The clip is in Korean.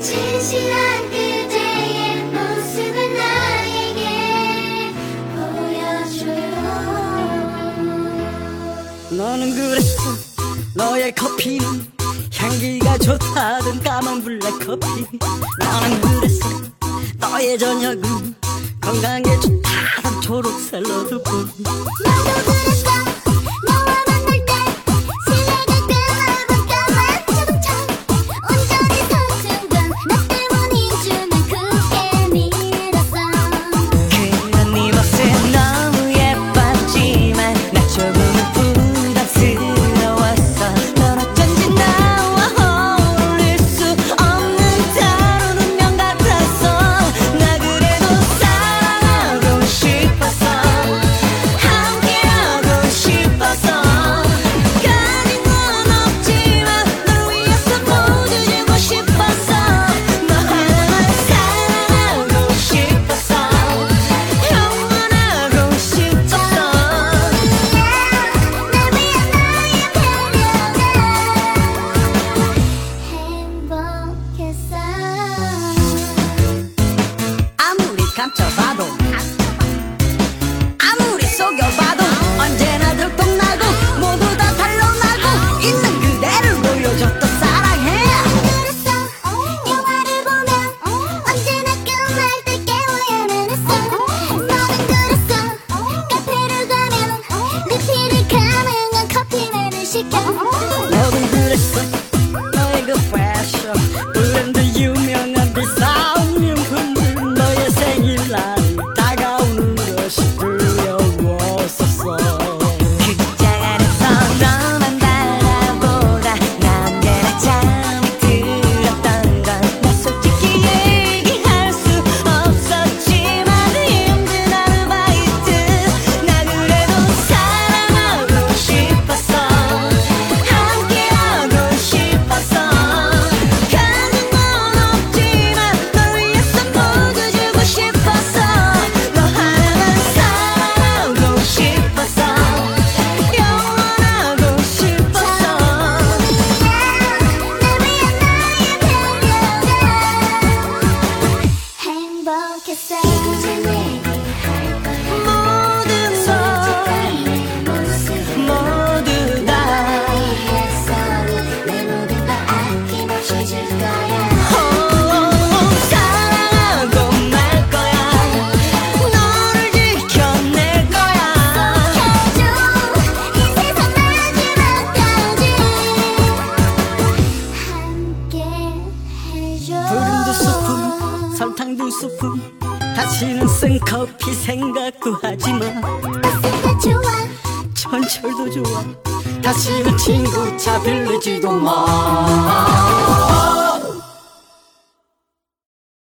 진실한 그대의 모습을 나에게 보여줘요 저녁은 건강에 좋다던 초록 샐러드뿐 나도 그랬어 Santos 스프 다시는 생커피 생각도 하지마. 아싸 좋아. 전철도 좋아. 다시는 그 친구 차 빌리지도 마.